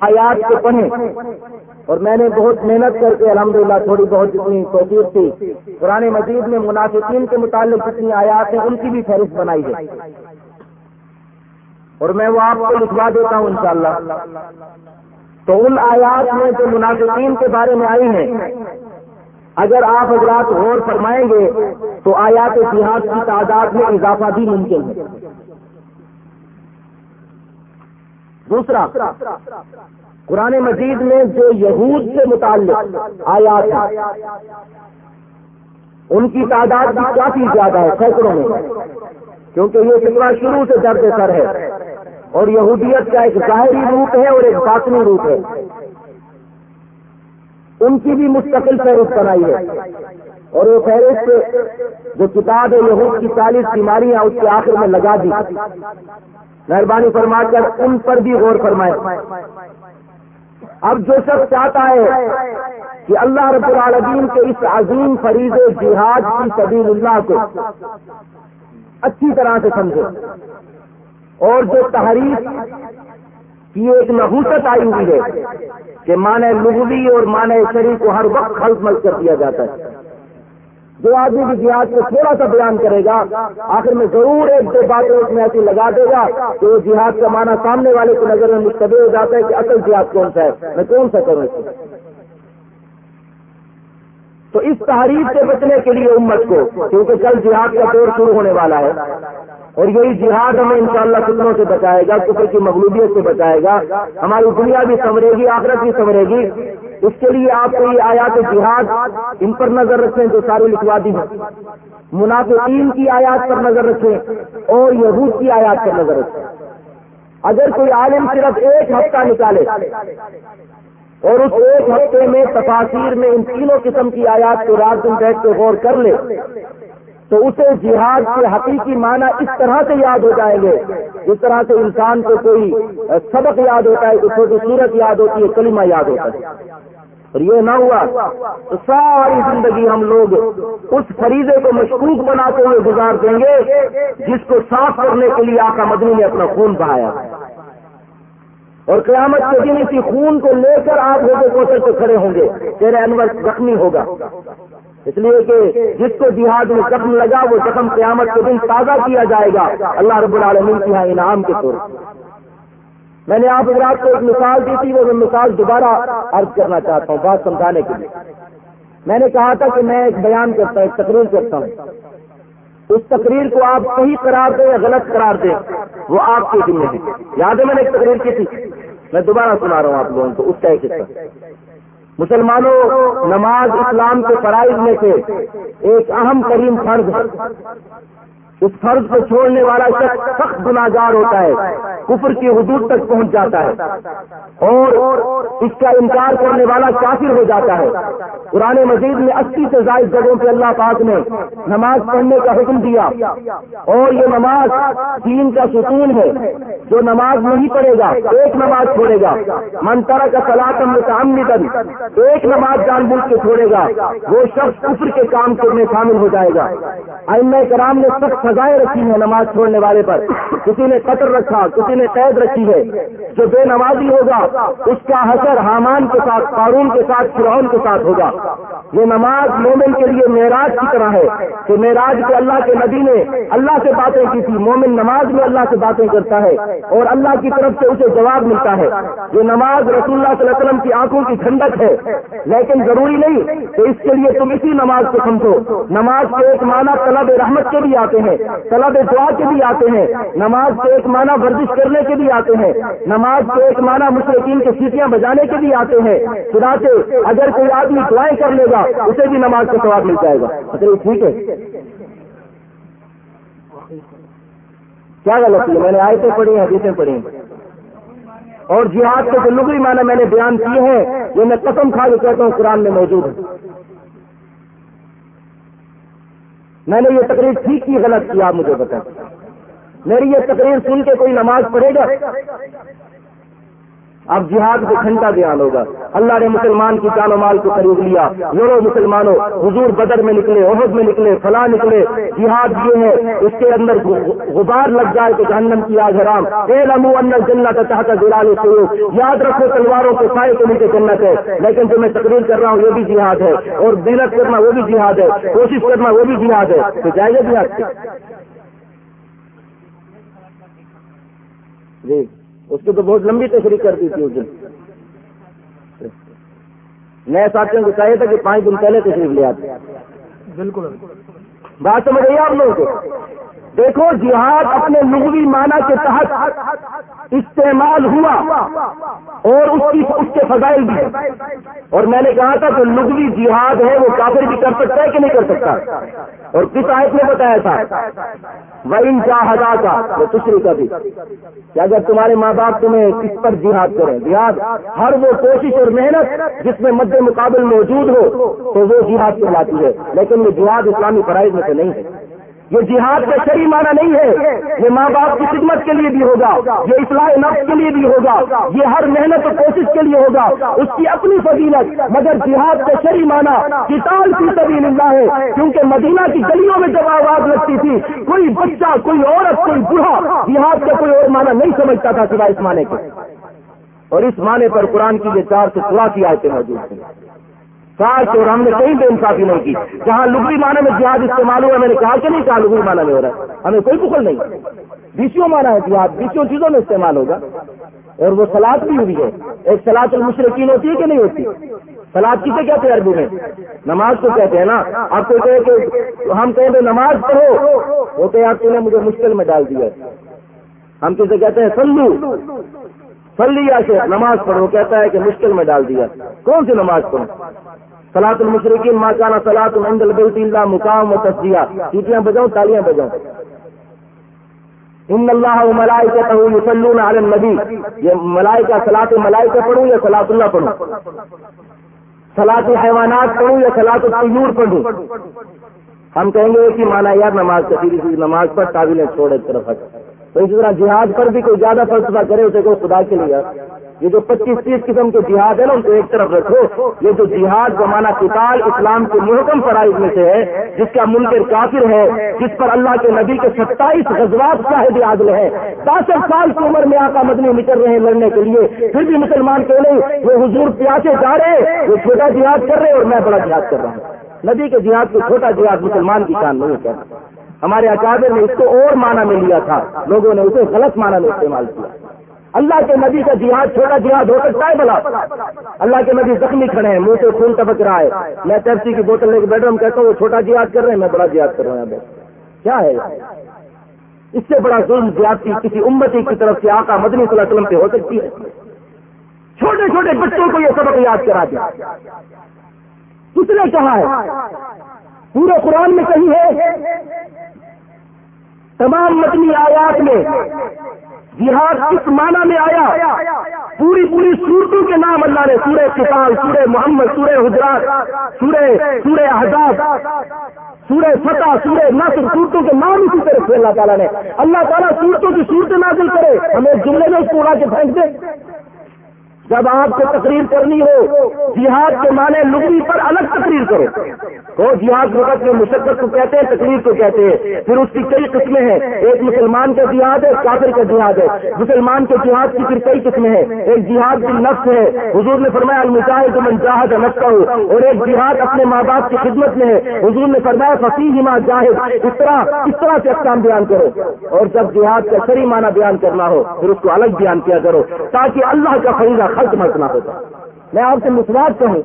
آیات کو پڑھیں۔ اور میں نے بہت محنت کر کے الحمدللہ تھوڑی بہت جتنی توفیق تھی، قرآن مجید میں منافقین کے متعلق جتنی آیات ہیں، ان کی بھی فہرست بنائی ہے۔ اور میں وہ آپ کو لکھوا دیتا ہوں انشاءاللہ۔ تو ان آیات میں جو منافقین کے بارے میں آئی ہیں، اگر آپ حضرات غور فرمائیں گے، تو آیات جہاد کی تعداد میں اضافہ بھی ممکن ہے۔ دوسرا، قرآن مجید میں جو یہود سے متعلق آیات ہیں، ان کی تعداد بھی کافی زیادہ ہے، سینکڑوں میں، کیونکہ یہ فکرہ شروع سے درد سر ہے، اور یہودیت کا ایک ظاہری روپ ہے اور ایک باطنی روپ ہے۔ ان کی بھی مستقل فہرست بنائی ہے، اور وہ فہرست جو کتاب ہے یہود کی چالیس بیماریاں اس کے آخر میں لگا دی۔ مہربانی فرما کر ان پر بھی غور فرمائے۔ اب جو شخص چاہتا ہے کہ اللہ رب العالمین کے اس عظیم فریض جہاد کی سبیل اللہ کو اچھی طرح سے سمجھے۔ اور جو تحریف کی ایک نحوست آئی ہوئی ہے کہ مانے لغوی اور مانے شریف کو ہر وقت خلط مل کر دیا جاتا ہے۔ جو آدمی بھی جہاد کو تھوڑا سا بیان کرے گا، آخر میں ضرور ایک دو باتیں اس میں ایسی لگا دے گا کہ وہ جہاد کا معنی سامنے والے کی نظر میں مشتبہ ہو جاتا ہے کہ اصل جہاد کون سا ہے، میں کون سا کروں اس تو اس تحریف سے بچنے کے لیے امت کو، کیونکہ کل جہاد کا دور شروع ہونے والا ہے، اور یہی جہاد ہمیں انشاءاللہ شاء سے بچائے گا، کفر کی مغلوبیت سے بچائے گا، ہماری دنیا بھی سنورے گی، آخرت بھی سنورے گی اس کے لیے آپ کو یہ آیات جہاد ان پر نظر رکھیں جو سارے لکھوا دی ہیں۔ منافقین کی آیات پر نظر رکھیں اور یہود کی آیات پر نظر رکھیں۔ اگر کوئی عالم صرف ایک ہفتہ نکالے اور اس ایک ہفتے میں تفاصیر میں ان تینوں قسم کی آیات کو رات دن بیٹھ کے غور کر لے، تو اسے جہاد کے حقیقی معنی اس طرح سے یاد ہو جائیں گے جس طرح سے انسان کو کوئی سبق یاد ہوتا ہے چھوٹی صورت یاد ہوتی ہے، کلمہ یاد ہوتا ہے۔ اور یہ نہ ہوا تو ساری زندگی ہم لوگ اس فریضے کو مشکوک بناتے ہوئے گزار دیں گے جس کو صاف کرنے کے لیے آقا مدنی نے اپنا خون بہایا۔ اور قیامت کے دن اسی خون کو لے کر آپ لوگوں کوشش سے کھڑے ہوں گے تیرے انور زخمی ہوگا۔ اس لیے کہ جس کو جہاد میں زخم لگا وہ زخم قیامت کے دن تازہ کیا جائے گا۔ اللہ رب العالمین کی یہاں انعام کے طور میں نے آپ حضرات کو ایک مثال دی تھی، وہ میں مثال دوبارہ عرض کرنا چاہتا ہوں، بات سمجھانے کے لیے۔ میں نے کہا تھا کہ میں ایک بیان کرتا ہوں، ایک تقریر کرتا ہوں۔ اس تقریر کو آپ صحیح قرار دیں یا غلط قرار دیں، وہ آپ کے ذمہ ہے۔ یاد ہے میں نے ایک تقریر کی تھی؟ میں دوبارہ سنا رہا ہوں آپ لوگوں کو، اس کا ایک حصہ۔ مسلمانوں، نماز اسلام کے فرائض میں سے ایک اہم ترین فرض ہے۔ اس فرض کو چھوڑنے والا شخص سخت گناگار ہوتا ہے، کفر کی حدود تک پہنچ جاتا ہے۔ اور اس کا انکار کرنے والا کافر ہو جاتا ہے۔ قرآن مزید میں اسی سے زائد جگہوں پہ اللہ پاک نے نماز پڑھنے کا حکم دیا۔ اور یہ نماز دین کا ستون ہے۔ جو نماز نہیں پڑھے گا، ایک نماز چھوڑے گا۔ منترا کا سلاطم متعمدن ایک نماز جان بوجھ کے چھوڑے گا۔ وہ شخص کفر کے کام کرنے شامل ہو جائے گا۔ ائمہ کرام نے سخت سزائیں رکھی ہیں نماز چھوڑنے والے پر۔ کسی نے قطر رکھا، کسی نے قید رکھی ہے۔ جو بے نمازی ہوگا، اس کا حسر حامان کے ساتھ، قارون کے ساتھ، فرعون کے ساتھ ہوگا۔ یہ نماز مومن کے لیے معراج کی طرح ہے کہ معراج کو اللہ کے نبی نے اللہ سے باتیں کی تھی۔ مومن نماز میں اللہ سے باتیں کرتا ہے اور اللہ کی طرف سے اسے جواب ملتا ہے۔ یہ نماز رسول اللہ صلی اللہ علیہ وسلم کی آنکھوں کی ٹھنڈک ہے۔ لیکن ضروری نہیں کہ اس کے لیے تم اسی نماز کو سمجھو۔ نماز کے ایک معنی طلب رحمت کے بھی آتے ہیں۔ طلب دعا کے بھی آتے ہیں، نماز کے ایک معنی ورزش کرنے کے بھی آتے ہیں، نماز کے ایک معنی مشرقین کے سیٹیاں بجانے کے بھی آتے ہیں خدا سے اگر کوئی آدمی دعائیں کر لے گا، اسے بھی نماز کا سواب مل جائے گا۔ اچھا ٹھیک ہے۔ کیا غلط ہے؟ میں نے آیتیں پڑھی ہیں، حدیثیں پڑھی ہیں۔ اور جہاد کے جو لغوی معنی میں نے بیان کیے ہیں، یہ میں قسم کھا کے کہتا ہوں، قرآن میں موجود ہے۔ میں نے یہ تقریر ٹھیک کی، غلط کی آپ مجھے بتائیں۔ میری یہ تقریر سن کے کوئی نماز پڑھے گا؟ اب جہاد کو گھنٹہ بیان ہوگا۔ اللہ نے مسلمان کی جان و مال کو خرید لیا۔ لوڑو مسلمانوں، حضور بدر میں نکلے عہد میں نکلے، فلاں نکلے۔ جہاد یہ ہے، اس کے اندر غبار لگ جائے تو جہنم کی آگ حرام۔ اے لمو ان جنت چاہتا جلال یاد رکھو، تلواروں کے سائے کے نیچے جنت ہے۔ لیکن جو میں تقریر کر رہا ہوں، یہ بھی جہاد ہے۔ اور محنت کرنا، وہ بھی جہاد ہے۔ کوشش کرنا، وہ بھی جہاد ہے۔ تو جائے گا جہاد جی۔ اس کی تو بہت لمبی تشریح کر دی تھی اس دن۔ نئے ساتھیوں کو چاہیے تھا کہ پانچ دن پہلے تشریف لے آتے۔ بالکل بات سمجھ رہی آپ لوگوں کو؟ دیکھو، جہاد اپنے لغوی معنی کے تحت استعمال ہوا اور اس کی اس کے فضائل بھی اور میں نے کہا تھا کہ لغوی جہاد ہے، وہ کافر بھی کر سکتا ہے کہ نہیں کر سکتا؟ اور کس آیت نے بتایا تھا۔ وہ ان کا کا وہ تشری کا بھی کیا اگر تمہارے ماں باپ تمہیں کس پر جہاد کریں، جہاد ہر وہ کوشش اور محنت جس میں مد مقابل موجود ہو، تو وہ جہاد کہلاتی ہے۔ لیکن یہ جہاد اسلامی فرائض میں سے نہیں ہے۔ یہ جہاد کا شری معنی نہیں ہے۔ یہ ماں باپ کی خدمت کے لیے بھی ہوگا، یہ اصلاح نفس کے لیے بھی ہوگا، یہ ہر محنت و کوشش کے لیے ہوگا، اس کی اپنی فضیلت۔ مگر جہاد کا شری معنی کتاب کی سبھی اللہ ہے، کیونکہ مدینہ کی گلیوں میں جب آواز لگتی تھی، کوئی بچہ، کوئی عورت، کوئی بوڑھا جہاد کا کوئی اور معنی نہیں سمجھتا تھا سوائے اس معنی کے۔ اور اس معنی پر قرآن کی یہ چار سے کی آیتیں موجود ہیں۔ ساٹھ اور ہم نے کہیں بے انصافی نہیں کی۔ جہاں لغوی معنی میں جہاد استعمال ہوا میں نے کہا کہ نہیں، کہا لغوی معنی میں ہو رہا ہے۔ ہمیں کوئی بخل نہیں۔ بیسوں مانا ہے جہاد بیسوں چیزوں میں استعمال ہوگا۔ اور وہ سلاد بھی ہوئی ہے۔ ایک سلاد المشرقین ہوتی ہے کہ نہیں ہوتی؟ سلاد کسے کہتے ہیں عربی میں؟ نماز کو کہتے ہیں نا۔ آپ کو کہے کہ ہم کہیں گے نماز پڑھو، وہ کہ آپ نے مجھے مشکل میں ڈال دیا۔ ہم کسے کہتے ہیں سلو سلیا سے نماز پڑھو، کہتا ہے کہ مشکل میں ڈال دیا۔ کون سی نماز پڑھو؟ سلاط المشرقین ماں کانا سلاط البیت اللہ مقام و تصدیہ سیٹیاں بجاؤں، تالیاں بجاؤں۔ ان اللہ ملائی کا یسلون علی النبی۔ یہ ملائی کا سلاط ملائی پڑھوں یا سلاط اللہ پڑھوں سلاط حیوانات پڑھوں یا سلاط الطیور پڑھوں ہم کہیں گے کہ مانا یار نماز کا نماز پر تعویلیں چھوڑے طرف ہٹ تو اسی طرح جہاد پر بھی کوئی زیادہ فلسفہ کرے اسے کوئی خدا کے لیے یہ جو پچیس تیس قسم کے جہاد ہے نا، ان کو ایک طرف رکھو۔ یہ جو جہاد زمانہ کتال اسلام کے محکم فرائض میں سے ہے، جس کا ملک کافر ہے، جس پر اللہ کے نبی کے ستائیس غزوات شاہد عادل ہے باسٹھ سال کی عمر میں آقا مدنی نکل رہے ہیں لڑنے کے لیے۔ پھر بھی مسلمان کہ نہیں وہ حضور پیاسے جا رہے وہ چھوٹا جہاد کر رہے اور میں بڑا جہاد کر رہا ہوں۔ نبی کے جہاد کو چھوٹا جہاد مسلمان کی شان نہیں کر ہمارے اکابر نے اس کو اور معنی میں لیا تھا۔ لوگوں نے اسے غلط معنی میں استعمال کیا۔ اللہ کے نبی کا جہاد چھوٹا جہاد ہو سکتا ہے بلا اللہ کے نبی زخمی کھڑے ہیں، منہ سے خون ٹپک رہا ہے۔ میں پیپسی کی بوتل لے کے بیٹھ رہا ہوں کہتا ہوں، وہ چھوٹا جہاد کر رہے ہیں، میں بڑا جہاد کر رہا ہوں۔ کیا ہے؟ اس سے بڑا ظلم زیادتی کسی امتی کی طرف سے آقا مدنی صلی اللہ علیہ وسلم پہ ہو سکتی ہے۔ چھوٹے چھوٹے بچوں کو یہ سبق یاد کرا دیا۔ کس نے کہا ہے؟ پورے قرآن میں کہیں ہے۔ تمام مدنی آیات میں جہاد کس معنی میں آیا؟ پوری پوری صورتوں کے نام اللہ نے سورہ کسان سورہ محمد، سورہ حجرات، سورہ سورہ احزاب، سورہ فتح، سورہ نصر، صورتوں کے نام اسی طرح سے اللہ تعالیٰ نے اللہ تعالیٰ صورتوں کی صورت نازل کرے، ہمیں جملے میں اس کو اڑا کے پھینک دے۔ جب آپ کو تقریر کرنی ہو، جہاد کے معنی لغوی پر الگ تقریر کرو۔ وہ جہاد وقت میں مشقت کو کہتے ہیں، تقریر کو کہتے ہیں۔ پھر اس کی کئی قسمیں ہیں۔ ایک مسلمان کا جہاد ہے، کافر کا جہاد ہے۔ مسلمان کے جہاد کی پھر کئی قسمیں ہیں۔ ایک جہاد کی نفس ہے۔ حضور نے فرمایا، المجاہد من جاہد نفس ہو اور ایک جہاد اپنے ماں باپ کی خدمت میں ہے۔ حضور نے فرمایا فصیح ماں جاہد۔ اس طرح اس طرح سے اقسام بیان کرو۔ اور جب جہاد کا سری معنی بیان کرنا ہو، پھر اس کو الگ بیان کیا کرو۔ تاکہ اللہ کا فریضہ خرچ مسئلہ ہوتا میں آپ سے مسواج کہوں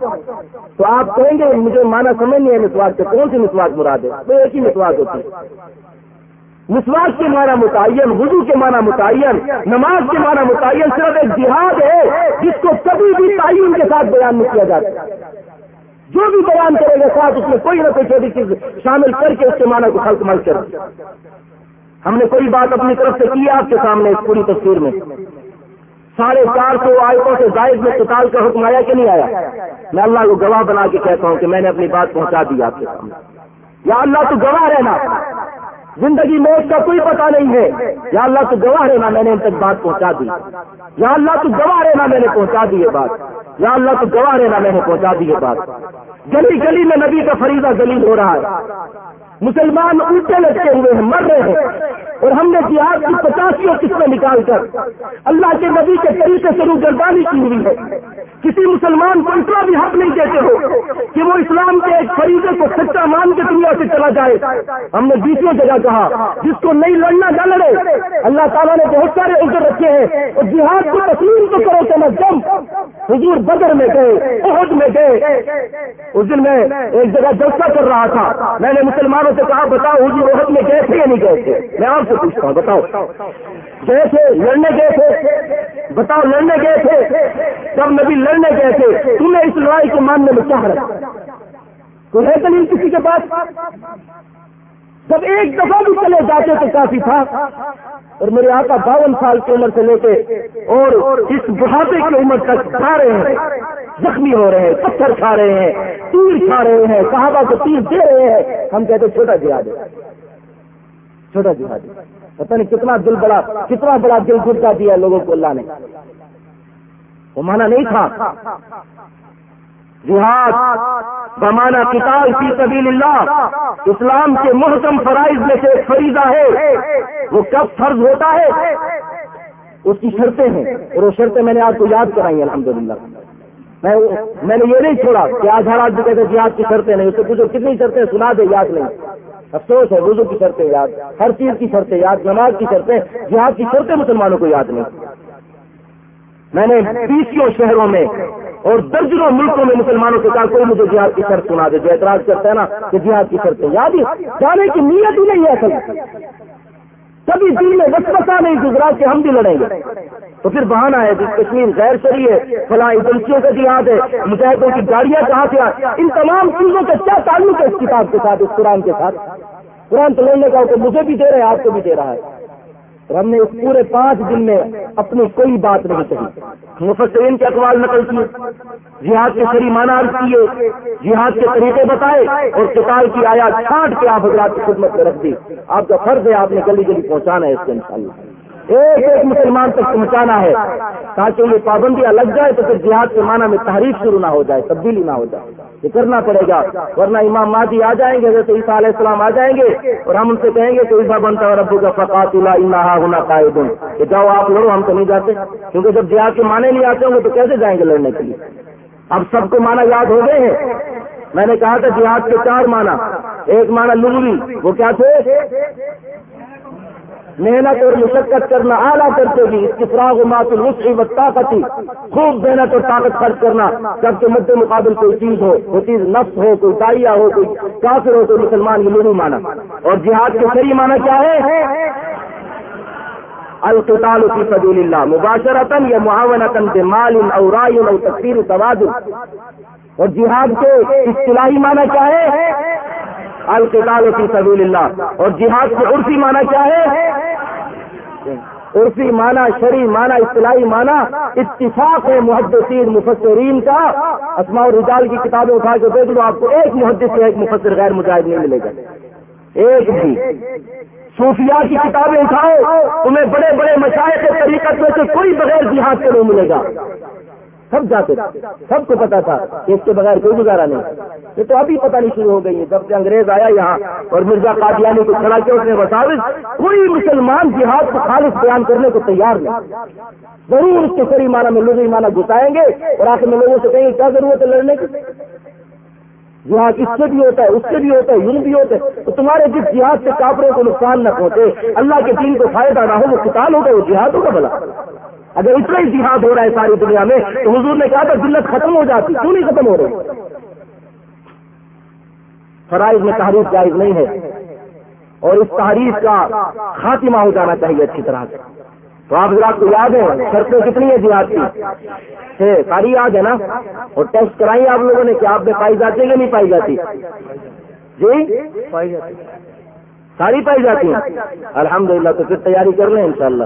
تو آپ کہیں گے مجھے مانا سمجھ نہیں ہے مسواج کا کون سی مسواج مراد ہے؟ وہ ایک ہی مسواج ہوتی ہے۔ مسواج کے معنی متعین، وضو کے معنی متعین، نماز کے معنی متعین صرف ایک جہاد ہے جس کو کبھی بھی تعین کے ساتھ بیان نہیں کیا جاتا۔ جو بھی بیان کرے گا ساتھ اس میں کوئی نہ کوئی چھوٹی چیز شامل کر کے اس کے معنی کو خلق مل کر ہم نے کوئی بات اپنی طرف سے کی آپ کے سامنے اس پوری تصویر میں۔ ساڑھے چار سو آیتوں سے زائد میں کتال کا حکم آیا کہ نہیں آیا؟ میں اللہ کو گواہ بنا کے کہتا ہوں کہ میں نے اپنی بات پہنچا دی آپ کے سامنے۔ یا اللہ تو گواہ رہنا۔ زندگی موت کا کوئی پتہ نہیں ہے۔ یا اللہ تو گواہ رہنا میں نے ان تک بات پہنچا دی۔ یا اللہ تو گواہ رہنا میں نے پہنچا دی یہ بات۔ یا اللہ تو گواہ رہنا میں نے پہنچا دی یہ بات۔ گلی گلی میں نبی کا فریضہ دلیل ہو رہا ہے۔ مسلمان الٹے لٹکے ہوئے ہیں، مر رہے ہیں۔ اور ہم نے جہاد کی پچاسی اور قسمیں نکال کر اللہ کے نبی کے طریقے سے روگردانی کی ہوئی ہے۔ کسی مسلمان کو اتنا بھی حق نہیں دیتے ہو کہ وہ اسلام کے ایک فریضے کو سچا مان کے دنیا سے چلا جائے۔ ہم نے دوسری جگہ کہا، جس کو نہیں لڑنا نہ لڑے۔ اللہ تعالیٰ نے بہت سارے عزر رکھے ہیں۔ اور جہاد کو تسلیم تو کرو کہ میں جم حضور بدر میں گئے عہد میں گئے۔ اس دن میں ایک جگہ جلسہ کر رہا تھا۔ میں نے مسلمانوں سے کہا، بتاؤ جی عہد میں گئے تھے یا نہیں گئے تھے؟ میں آپ سے پوچھتا ہوں، بتاؤ۔ گئے تھے، لڑنے گئے تھے۔ بتاؤ، لڑنے گئے تھے۔ جب نبی لڑنے گئے تھے، تمہیں اس لڑائی کو ماننے میں کیا رکھا تو ہے دلیل کسی کے پاس؟ جب ایک دفعہ بھی چلے جاتے تو کافی تھا۔ اور میرے آقا باون سال کی عمر سے لے کے اور اس بڑھاپے کی عمر تک کھا رہے ہیں۔ زخمی ہو رہے ہیں، پتھر کھا رہے ہیں، تیر کھا رہے ہیں، صحابہ کو تیر دے رہے ہیں۔ ہم کہتے چھوٹا جہاد ہے۔ چھوٹا جہاد پتہ نہیں کتنا دل بڑا، کتنا بڑا دل گھٹا دیا لوگوں کو اللہ نے۔ وہ مانا نہیں تھا۔ جہاد بمانا کتاب فی سبیل اللہ اسلام کے محکم فرائض میں سے فریضہ ہے، وہ کب فرض ہوتا ہے؟ اس کی شرطیں ہیں، اور وہ شرطیں میں نے آپ کو یاد کرائی ہیں الحمد للہ میں نے یہ نہیں چھوڑا کہ آج ہر آج کہتے جہاد کی شرطیں نہیں، اس سے پوچھو کتنی شرطیں، سنا دے یاد نہیں۔ افسوس ہے، وضو کی شرطیں یاد، ہر چیز کی شرطیں یاد نماز کی شرطیں، جہاد کی شرطیں مسلمانوں کو یاد نہیں۔ میں نے بیسوں شہروں میں اور درجنوں ملکوں میں مسلمانوں سے کہا کوئی مجھے جہاد کی شرط سنا دے، جو اعتراض کرتا ہے نا کہ جہاد کی شرطیں یاد ہی جانے کی نیت ہی نہیں ہے اصل۔ کبھی دل میں وسوسہ نہیں گزرا کہ ہم بھی لڑیں گے۔ تو پھر بہانا ہے، جس کشمیر غیر شری ہے، فلاں ایجنسیوں کا جہاد ہے، مجاہدوں کی گاڑیاں کہاں سے ان تمام چیزوں کا کیا تعلق ہے اس کتاب کے ساتھ، اس قرآن کے ساتھ؟ قرآن تو لڑنے کا مجھے بھی دے رہے ہیں آپ کو بھی دے رہا ہے۔ اور ہم نے اس پورے پانچ دن میں اپنی کوئی بات نہیں کہی۔ مفسرین کے اقوال نقل کیے، جہاد کے سری مانا کیے، جہاد کے طریقے بتائے اور کتاب کی آیا چھانٹ کے آپ حضرات کی خدمت میں رکھ دی۔ آپ کا فرض ہے، آپ نے گلی گلی پہنچانا ہے اس کے انشاءاللہ۔ ایک ایک مسلمان تک پہنچانا ہے، تاکہ یہ پابندیاں لگ جائے تو پھر جہاد کے معنی میں تحریف شروع نہ ہو جائے، تبدیلی نہ ہو جائے۔ یہ کرنا پڑے گا، ورنہ امام مادی آ جائیں گے جیسے عیسیٰ علیہ السلام آ جائیں گے اور ہم ان سے کہیں گے کہ عیسا بنتا اور ابو کا فقات اللہ ہونا قائد کہ جاؤ آپ لڑو، ہم تو نہیں جاتے۔ کیونکہ جب جہاد کے معنی نہیں آتے ہوں گے تو کیسے جائیں گے لڑنے کے لیے؟ اب سب کو مانا یاد ہو گئے ہیں۔ میں نے کہا تھا جہاد کے چار مانا ایک مانا لغوی، وہ کیا تھے؟ محنت اور مشقت کرنا، اعلیٰ کرتے گی اس کی فراغ و معصول وسعی و طاقتی، خوب محنت اور طاقت خرچ کرنا جب کے مد مقابل کوئی چیز ہو وہ چیز نفس ہو، کوئی دائیا ہو، کوئی کافر ہو، کوئی مسلمان یہ نہیں مانا۔ اور جہاد کے صحیح مانا کیا ہے؟ القتال فی سبیل اللہ مباشرتاً یا معاونتاً کے مال او رائے او تقسیر توازن۔ اور جہاد کے اصطلاحی معنی کیا ہے؟ القتال فی سبیل اللہ۔ اور جہاد کے عرفی معنی کیا ہے؟ عرفی معنی شرعی معنی اصطلاحی معنی اتفاق ہے محدثین، مفسرین کا۔ اسماء الرجال کی کتابیں اٹھا کے دیکھ لو، آپ کو ایک محدث سے ایک مفسر غیر مجاہد نہیں ملے گا۔ ایک بھی۔ صوفیاء کی کتابیں اٹھاؤ، تمہیں بڑے بڑے مشاعر کے طریقت میں سے کوئی بغیر جہاد کے نہیں ملے گا۔ سب جاتے سب کو پتا تھا کہ اس کے بغیر کوئی گزارا نہیں۔ یہ تو ابھی پتہ نہیں شروع ہو گئی ہے۔ جب سے انگریز آیا یہاں اور مرزا قادیانی کو کھڑا کیا، اس نے بتا کوئی مسلمان جہاد کو خالص بیان کرنے کو تیار نہیں۔ ضرور اس کے سری معنی میں لوگ معنی گھسائیں گے اور آخر میں لوگوں سے کہیں گے، کیا ضرورت ہے لڑنے کی؟ جہاد اس سے بھی ہوتا ہے، اس سے بھی ہوتا ہے، یوں بھی ہوتا ہے۔ تو تمہارے جس جہاد سے کافروں کو نقصان نہ پہنچے، اللہ کے دین کو فائدہ نہ ہو، وہ کتاب ہوگا، وہ جہاد ہوگا بلا اگر اتنا ہی جہاد ہو رہا ہے ساری دنیا میں تو حضور نے کہا تھا ذلت ختم ہو جاتی، کیوں نہیں ختم ہو رہی؟ فرائض میں تحریف جائز نہیں ہے اور اس تحریف کا خاتمہ ہو جانا چاہیے اچھی طرح سے۔ تو آپ حضرات کو یاد ہے شرطیں کتنی ہے جہاد کی؟ ساری یاد ہے نا؟ اور ٹیسٹ کرائی آپ لوگوں نے کہ آپ میں پائی جاتی ہے کہ نہیں پائی جاتی؟ جی؟ پائی جاتی ساری پائی جاتی ہیں۔ الحمدللہ تو پھر تیاری کر لیں انشاءاللہ۔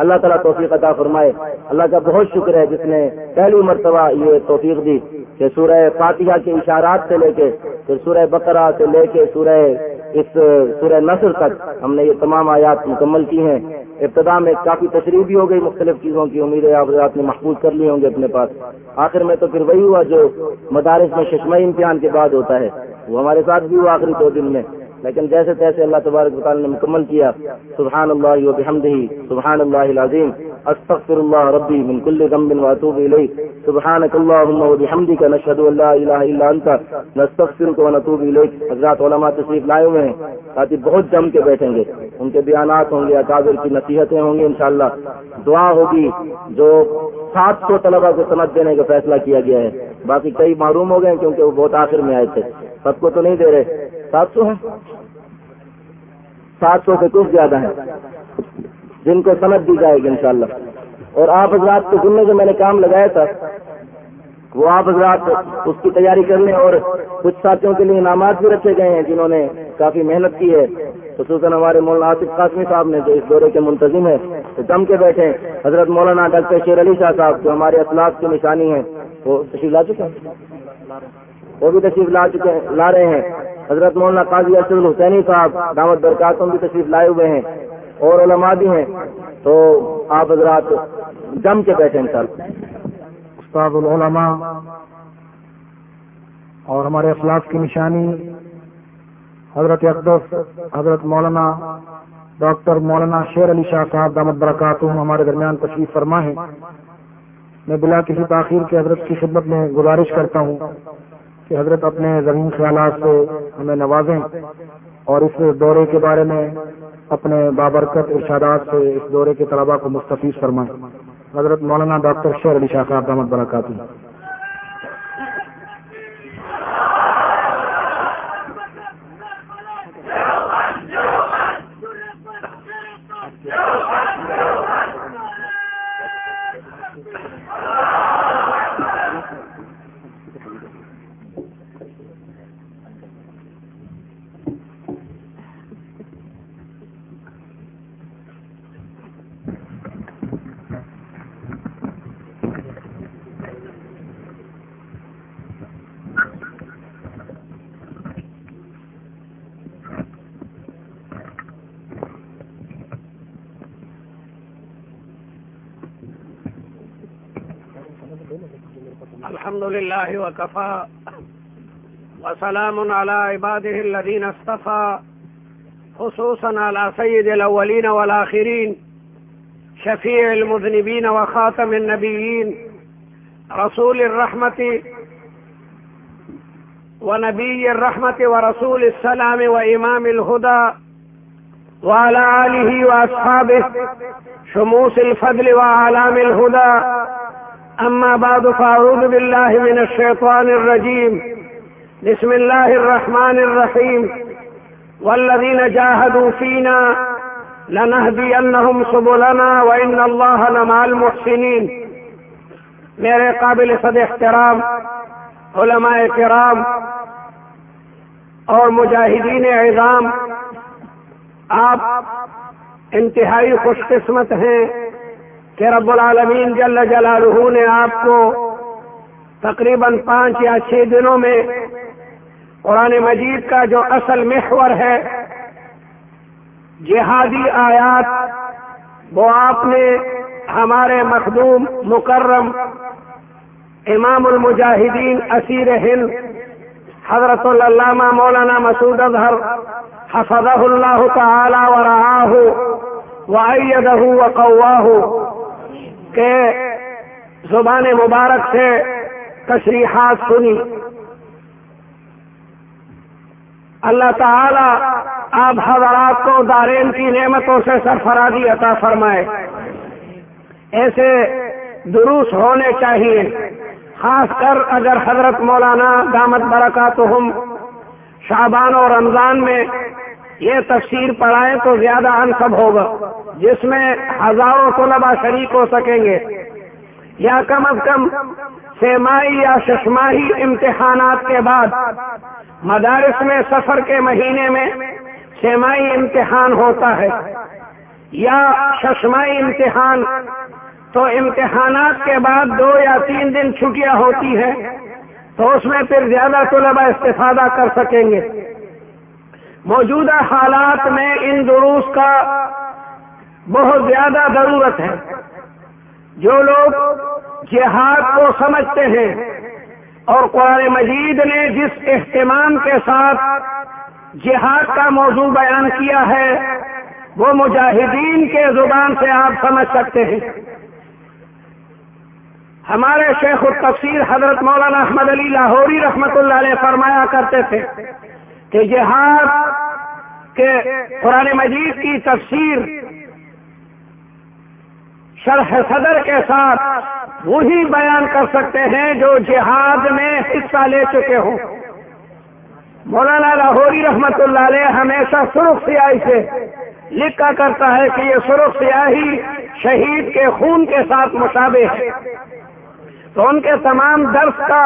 اللہ تعالیٰ توفیق عطا فرمائے۔ اللہ کا بہت شکر ہے جس نے پہلی مرتبہ یہ توفیق دی۔ کہ سورہ فاتحہ کے اشارات سے لے کے، پھر سورہ بقرہ سے لے کے سورہ اس، سورہ نصر تک ہم نے یہ تمام آیات مکمل کی ہیں۔ ابتدا میں کافی تشریح بھی ہو گئی مختلف چیزوں کی امید ہے آپ نے محفوظ کر لیے ہوں گے اپنے پاس۔ آخر میں تو پھر وہی ہوا جو مدارس میں ششمائی امتحان کے بعد ہوتا ہے۔ وہ ہمارے ساتھ بھی ہوا آخری دو دن میں۔ لیکن جیسے تیسے اللہ تبارک تعالیٰ نے مکمل کیا سبحان اللہ و بحمدہ سبحان اللہ العظیم استغفر اللہ ربی من کل ذنب واتوب الیہ سبحانک اللہم و بحمدک، نشہد ان لا الہ الا انت، نستغفرک و نتوب الیک۔ حضرات علماء تشریف لائے ہوئے ہیں، ساتھ بہت جم کے بیٹھیں گے۔ ان کے بیانات ہوں گے، اکابر کی نصیحتیں ہوں گی، انشاءاللہ۔ دعا ہوگی، جو سات سو طلبا کو سمجھ دینے کا فیصلہ کیا گیا ہے۔ باقی کئی معروم ہو گئے کیونکہ وہ بہت آخر میں آئے تھے۔ سب کو تو نہیں دے رہے۔ سات سو ہیں؟ سات سو سے کچھ زیادہ ہیں۔ جن کو سمجھ دی جائے گی انشاءاللہ۔ اور آپ حضرات کو سننے سے میں نے کام لگایا تھا، وہ آپ حضرات اس کی تیاری کر لیں اور کچھ ساتھیوں کے لیے انعامات بھی رکھے گئے ہیں جنہوں نے کافی محنت کی ہے۔ خصوصاً ہمارے مولانا آصف قاسمی صاحب نے جو اس دورے کے منتظم ہے تو جم کے بیٹھے حضرت مولانا ڈاکٹر شیر علی شاہ صاحب، جو ہمارے اخلاق کی نشانی ہے وہ تشریف لا چکے ہیں؟ وہ بھی تشریف لا چکے لا رہے ہیں۔ حضرت مولانا قاضی ارشد الحسینی صاحب دعوت برکاتوں بھی تشریف لائے ہوئے ہیں اور علماء بھی ہیں، تو آپ حضرات جم کے بیٹھے ہیں سر استاد العلماء اور ہمارے اخلاق کی نشانی، حضرت اقدس، حضرت مولانا ڈاکٹر مولانا شیر علی شاہ صاحب دامت برکات ہمارے درمیان تشریف فرما ہے۔ میں بلا کسی تاخیر کے حضرت کی خدمت میں گزارش کرتا ہوں۔ کہ حضرت اپنے زمین خیالات سے ہمیں نوازیں اور اس دورے کے بارے میں اپنے بابرکت ارشادات سے اس دورے کے طلباء کو مستفیض فرمائیں۔ حضرت مولانا ڈاکٹر شیر علی شاہ صاحب دامت برکات وكفى. وسلام على عباده الذين اصطفى، خصوصا على سيد الأولين والآخرين، شفيع المذنبين وخاتم النبيين، رسول الرحمة، ونبي الرحمة ورسول السلام وإمام الهدى، وعلى آله وأصحابه، شموس الفضل وأعلام الهدى. أما بعد، فأعوذ بالله من الشيطان الرجيم. بسم الله الرحمن الرحيم. والذين جاهدوا فينا لنهدينهم سبلنا وإن الله لمع المحسنين. میرے قابل صد احترام، علماء کرام اور مجاہدین اعظام، آپ انتہائی خوش قسمت ہیں۔ کہ رب العالمین جل جلالہ نے آپ کو تقریباً پانچ یا چھ دنوں میں قرآن مجید کا جو اصل محور ہے، جہادی آیات، وہ آپ نے ہمارے مخدوم، مکرم، امام المجاہدین، اسیر ہند، حضرت علامہ مولانا مسعود اظہر حفظہ اللہ تعالی و رعاہ وعیدہ وقواہ کہ زبان مبارک سے تشریحات سنی۔ اللہ تعالی آپ حضرات کو دارین کی نعمتوں سے سرفرادی عطا فرمائے۔ ایسے دروس ہونے چاہیے، خاص کر اگر حضرت مولانا دامت برکات شابان و رمضان میں یہ تفسیر پڑھائیں تو زیادہ انسب ہوگا، جس میں ہزاروں طلبا شریک ہو سکیں گے۔ یا کم از کم سیمائی یا ششماہی امتحانات کے بعد، مدارس میں سفر کے مہینے میں سیمائی امتحان ہوتا ہے۔ یا ششمائی امتحان، تو امتحانات کے بعد دو یا تین دن چھٹیاں ہوتی ہیں، تو اس میں پھر زیادہ طلبا استفادہ کر سکیں گے۔ موجودہ حالات میں ان دروس کا بہت زیادہ ضرورت ہے۔ جو لوگ جہاد کو سمجھتے ہیں اور قرآن مجید نے جس اہتمام کے ساتھ جہاد کا موضوع بیان کیا ہے، وہ مجاہدین کے زبان سے آپ سمجھ سکتے ہیں۔ ہمارے شیخ التفسیر حضرت مولانا احمد علی لاہوری رحمت اللہ علیہ فرمایا کرتے تھے کہ جہاد کے قرآن مجید کی تفسیر شرح صدر کے ساتھ وہی بیان کر سکتے ہیں جو جہاد میں حصہ لے چکے ہوں۔ مولانا لاہوری رحمت اللہ علیہ ہمیشہ سرخ سیاہی سے لکھا کرتا ہے کہ یہ سرخ سیاہی شہید کے خون کے ساتھ مشابہ ہے۔ تو ان کے تمام درس کا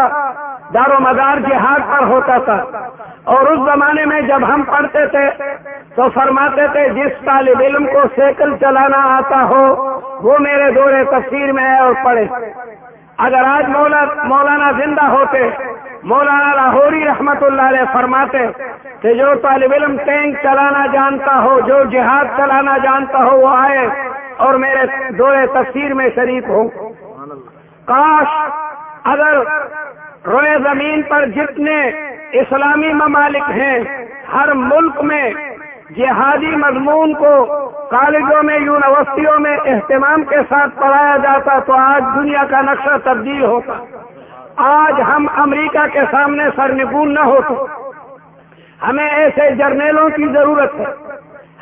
دار و مدار جہاد پر ہوتا تھا۔ اور اس زمانے میں جب ہم پڑھتے تھے تو فرماتے تھے، جس طالب علم کو سیکل چلانا آتا ہو، وہ میرے دورے تفسیر میں ہے اور پڑھے۔ اگر آج مولا، مولانا زندہ ہوتے، مولانا لاہوری رحمت اللہ علیہ فرماتے کہ جو طالب علم ٹینک چلانا جانتا ہو، جو جہاد چلانا جانتا ہو، وہ آئے اور میرے دورے تفسیر میں شریک ہو کاش اگر روئے زمین پر جتنے اسلامی ممالک ہیں، ہر ملک میں جہادی مضمون کو کالجوں میں، یونیورسٹیوں میں اہتمام کے ساتھ پڑھایا جاتا تو آج دنیا کا نقشہ تبدیل ہوتا۔ آج ہم امریکہ کے سامنے سرنگون نہ ہوتے ہمیں ایسے جرنیلوں کی ضرورت ہے۔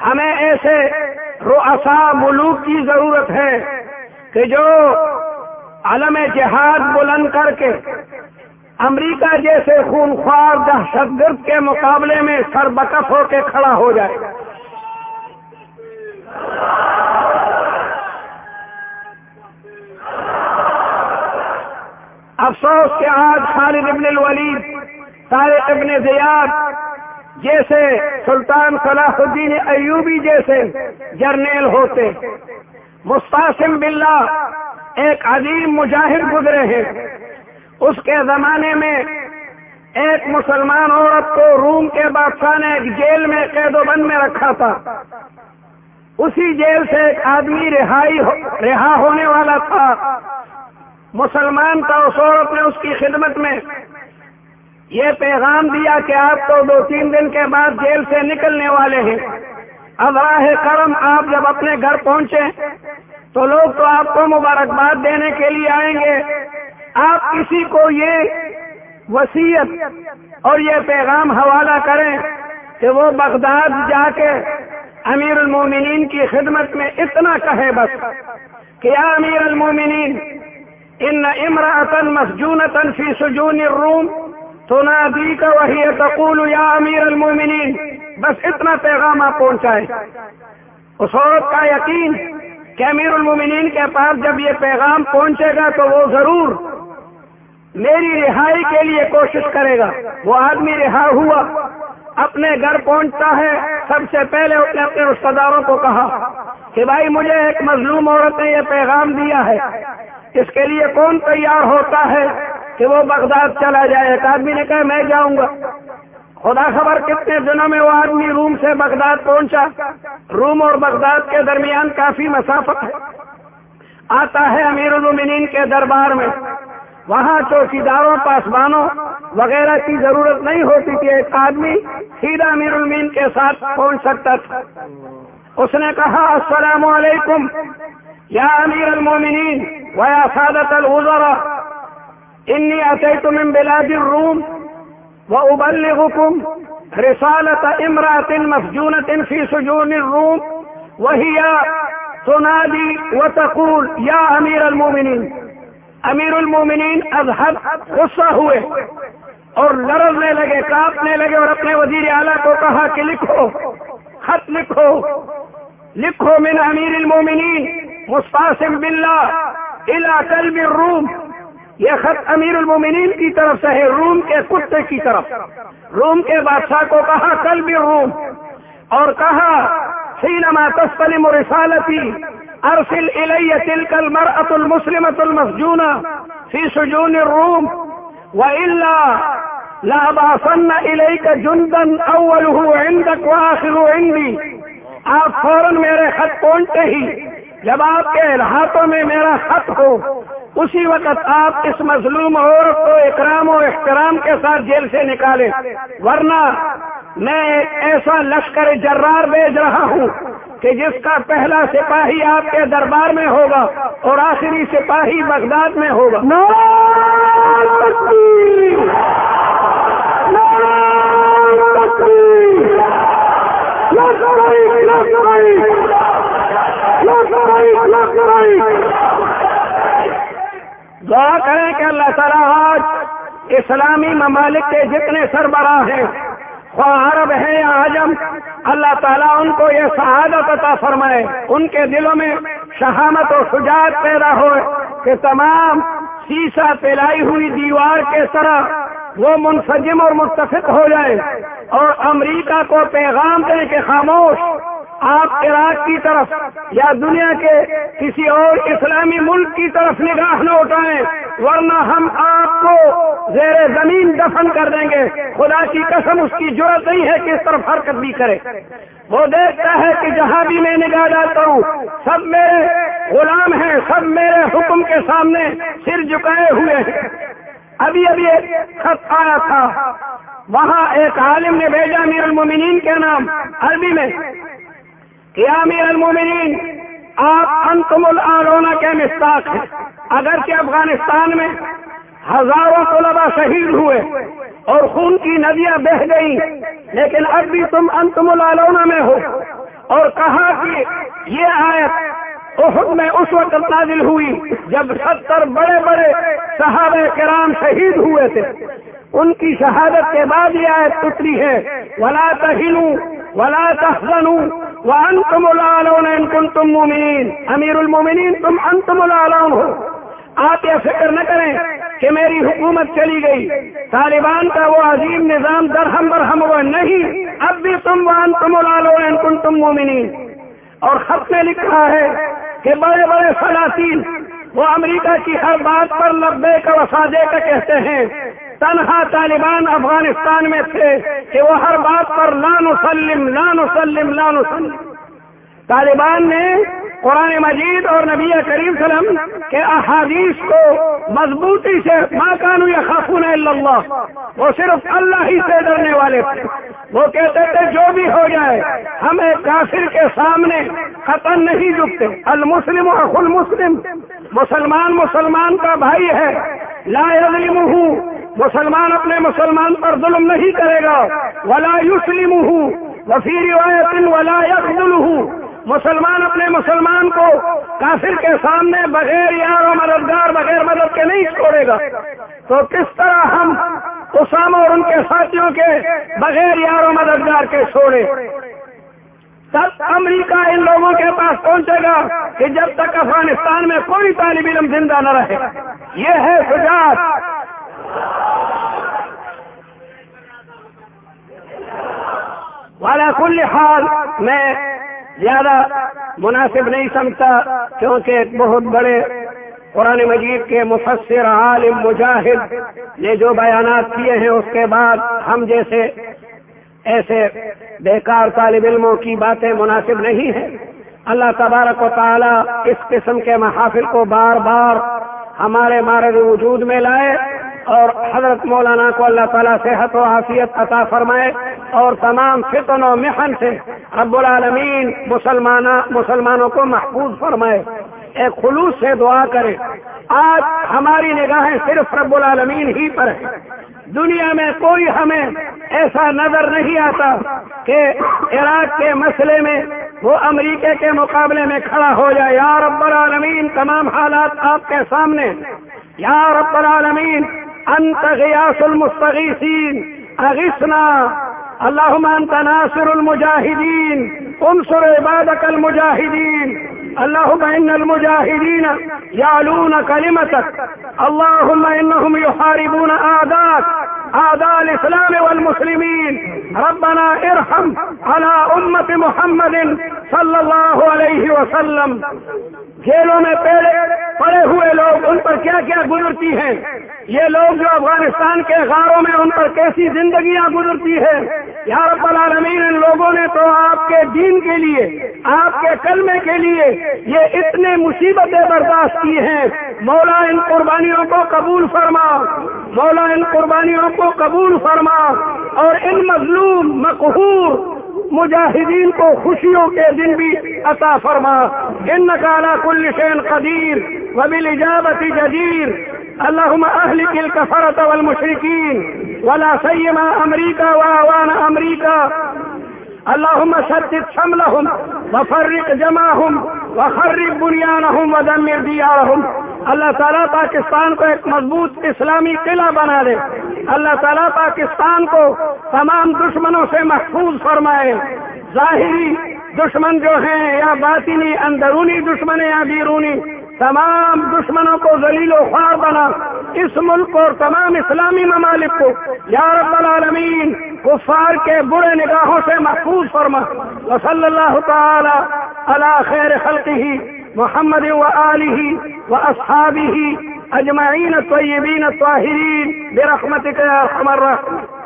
ہمیں ایسے رؤسا ملوک کی ضرورت ہے کہ جو عالم جہاد بلند کر کے امریکہ جیسے خونخوار دہشت گرد کے مقابلے میں سر بکف ہو کے کھڑا ہو جائے افسوس کے آج خالد ابن الولید، طارق ابن زیاد جیسے سلطان صلاح الدین ایوبی جیسے جرنیل ہوتے۔ مستاسم باللہ، ایک عظیم مجاہد گزرے ہیں۔ اس کے زمانے میں ایک مسلمان عورت کو روم کے بادشاہ نے ایک جیل میں قید و بند میں رکھا تھا۔ اسی جیل سے ایک آدمی رہائی رہا ہونے والا تھا۔ مسلمان تھا، اس عورت نے اس کی خدمت میں یہ پیغام دیا کہ آپ تو دو تین دن کے بعد جیل سے نکلنے والے ہیں۔ اب راہ کرم آپ جب اپنے گھر پہنچے تو لوگ تو آپ کو مبارکباد دینے کے لیے آئیں گے۔ آپ کسی کو یہ وسیعت اور یہ پیغام حوالہ کریں کہ وہ بغداد جا کے امیر المومنین کی خدمت میں اتنا کہے بس کہ یا امیر المومنین، ان امراطن مسجونتن فی سجون الروم تو نادی کا وہی تقول یا امیر المومنین، بس اتنا پیغام آپ پہنچائے اس عورت کا یقین کہ امیر المومنین کے پاس جب یہ پیغام پہنچے گا تو وہ ضرور میری رہائی کے لیے کوشش کرے گا۔ وہ آدمی رہا ہوا اپنے گھر پہنچتا ہے۔ سب سے پہلے اس نے اپنے رشتے داروں کو کہا کہ بھائی مجھے ایک مظلوم عورت نے یہ پیغام دیا ہے۔ اس کے لیے کون تیار ہوتا ہے کہ وہ بغداد چلا جائے؟ ایک آدمی نے کہا، میں جاؤں گا۔ خدا خبر کتنے دنوں میں وہ آدمی روم سے بغداد پہنچا۔ روم اور بغداد کے درمیان کافی مسافت ہے۔ آتا ہے امیر المنین کے دربار میں۔ وہاں چوکیداروں پاسبانوں وغیرہ کی ضرورت نہیں ہوتی تھی۔ ایک آدمی سیدھا امیر المین کے ساتھ پہنچ سکتا تھا۔ اس نے کہا، السلام علیکم۔ یا امیر المومنین۔ ویا سادت الوزرا۔ انی اتیت من بلاد الروم وأبلغكم رسالة امرأة مفجونة في سجون الروم وهي تنادي وتقول يا أمير المؤمنين امیر المومنین اذهب غصہ ہوئے اور لرزنے لگے کاپنے لگے اور اپنے وزیر اعلیٰ کو کہا کہ لکھو، خط لکھو۔ لکھو من امیر المومنین مستاسم باللہ الى قلب الروم۔ یہ خط امیر المومنین کی طرف سے ہے، روم کے کتے کی طرف۔ روم کے بادشاہ کو کہا کل بھی روم اور کہا سینما تسلم رسالتی ارسل الی تلک المرأة المسلمة المسجونة فی سجون الروم و لا باسن علیہ کا جندن عندك واخر عندي. آپ فوراً میرے خط پہنچتے ہی، جب آپ کے ہاتھوں میں میرا خط ہو اسی وقت آپ اس مظلوم عورت کو اکرام و احترام کے ساتھ جیل سے نکالے ورنہ میں ایک ایسا لشکر جرار بھیج رہا ہوں کہ جس کا پہلا سپاہی آپ کے دربار میں ہوگا اور آخری سپاہی بغداد میں ہوگا۔ دعا کریں کہ اللہ تعالیٰ آج اسلامی ممالک کے جتنے سربراہ ہیں، خواہ عرب ہیں یا عجم، اللہ تعالیٰ ان کو یہ شہادت عطا فرمائے۔ ان کے دلوں میں شہامت و شجاعت پیدا ہو کہ تمام سیسا پلائی ہوئی دیوار کے طرح وہ منسجم اور متفق ہو جائے اور امریکہ کو پیغام دیں کہ خاموش آپ عراق کی طرف یا دنیا کے کسی اور اسلامی ملک کی طرف نگاہ نہ اٹھائیں، ورنہ ہم آپ کو زیر زمین دفن کر دیں گے۔ خدا کی قسم، اس کی ضرورت نہیں ہے کہ اس طرف حرکت بھی کرے۔ وہ دیکھتا ہے کہ جہاں بھی میں نگاہ ڈالتا ہوں، سب میرے غلام ہیں، سب میرے حکم کے سامنے سر جھکائے ہوئے ہیں۔ ابھی ابھی ایک خط آیا تھا۔ وہاں ایک عالم نے بھیجا میر المومنین کے نام، عربی میں۔ کیا امیر المومنین، آپ انتم العلونا کے مستاق ہیں۔ اگرچہ افغانستان میں ہزاروں طلبا شہید ہوئے اور خون کی ندیاں بہ گئی لیکن اب بھی تم انتم العلونا میں ہو۔ اور کہا کہ یہ آیت احد میں اس وقت نازل ہوئی جب ستر بڑے بڑے صحابہ کرام شہید ہوئے تھے؟ ان کی شہادت کے بعد یہ آیت اتری ہے، ولا تہنو ولا تحزنو وانتم العلون ان کنتم مومنین امیر المومنین تم انتم العلون ہو۔ آپ یہ فکر نہ کریں کہ میری حکومت چلی گئی۔ طالبان کا وہ عظیم نظام درہم برہم ہوا نہیں۔ اب بھی تم وانتم العلون ان کنتم مومنین اور خط میں لکھا ہے کہ بڑے بڑے سلاطین وہ امریکہ کی ہر بات پر لبے کا وسادے کا کہتے ہیں۔ تنہا طالبان افغانستان میں تھے کہ وہ ہر بات پر لان وسلم لان وسلم لان وسلم طالبان نے قرآن مجید اور نبی کریم سلم کے احادیث کو مضبوطی سے ماں کانو یا خافون اللہ، وہ صرف اللہ ہی سے ڈرنے والے تھے۔ وہ کہتے تھے جو بھی ہو جائے ہم ایک کافر کے سامنے قطن نہیں جھکتے۔ المسلم اخ المسلم، مسلمان مسلمان کا بھائی ہے۔ لا ہوں مسلمان اپنے مسلمان پر ظلم نہیں کرے گا۔ ولا یسلم ہوں وفی روایت ولا یخل ہوں مسلمان اپنے مسلمان کو کافر کے سامنے بغیر یار و مددگار، بغیر مدد کے نہیں چھوڑے گا۔ تو کس طرح ہم اسامہ اور ان کے ساتھیوں کے بغیر یار و مددگار کے چھوڑے؟ تب امریکہ ان لوگوں کے پاس پہنچے گا کہ جب تک افغانستان میں کوئی طالب علم زندہ نہ رہے۔ یہ ہے سجاعت والا کل حال، میں زیادہ مناسب نہیں سمجھتا، کیونکہ ایک بہت بڑے قرآن مجید کے مفسر، عالم، مجاہد نے جو بیانات کیے ہیں، اس کے بعد ہم جیسے ایسے بیکار طالب علموں کی باتیں مناسب نہیں ہیں۔ اللہ تبارک و تعالی اس قسم کے محافل کو بار بار ہمارے مارد وجود میں لائے۔ اور حضرت مولانا کو اللہ تعالیٰ صحت و حافیت عطا فرمائے اور تمام فتن و محن سے رب العالمین مسلمان مسلمانوں کو محفوظ فرمائے۔ ایک خلوص سے دعا کرے۔ آج ہماری نگاہیں صرف رب العالمین ہی پر ہیں۔ دنیا میں کوئی ہمیں ایسا نظر نہیں آتا کہ عراق کے مسئلے میں وہ امریکہ کے مقابلے میں کھڑا ہو جائے۔ یا رب العالمین، تمام حالات آپ کے سامنے۔ یا رب العالمین انت غیاس المستغیثین اغسنا اللهم انت ناصر المجاہدین انصر عبادك المجاہدین اللهم ان المجاهدين يعلون كلمتك. اللهم انهم يحاربون اعداءك اعداء الاسلام والمسلمين. ربنا ارحم على امه محمد صلى الله عليه وسلم. جیلوں میں پیڑے پڑے ہوئے لوگ ان پر کیا کیا گزرتی ہیں؟ یہ لوگ جو افغانستان کے غاروں میں ان پر کیسی زندگیاں گزرتی ہیں؟ یا رب العالمین، ان لوگوں نے تو آپ کے دین کے لیے، آپ کے کلمے کے لیے یہ اتنے مصیبتیں برداشت کی ہیں۔ مولا، ان قربانیوں کو قبول فرما۔ مولا، ان قربانیوں کو قبول فرما۔ اور ان مظلوم، مقہور مجاہدین کو خوشیوں کے دن بھی عطا فرما۔ ان نقالہ کل شین قدیر وبل اجابت جدیر اللهم أهلك الكفرة والمشركين ولا سيما أمريكا وأعوان أمريكا۔ اللهم شتت شملهم وفرق جمعهم وخرب بنيانهم ودمر ديارهم۔ اللہ تعالیٰ پاکستان کو ایک مضبوط اسلامی قلعہ بنا دے۔ اللہ تعالیٰ پاکستان کو تمام دشمنوں سے محفوظ فرمائے۔ ظاہری دشمن جو ہیں یا باطنی، اندرونی دشمن یا بیرونی، تمام دشمنوں کو ذلیل و خوار بنا۔ اس ملک اور تمام اسلامی ممالک کو یا رب العالمین کفار کے برے نگاہوں سے محفوظ فرما۔ وصلی اللہ تعالی علی خیر خلقی ہی محمد و علی و اصحابی اجمعین طیبین طاہرین برحمتک یا ارحم الراحمین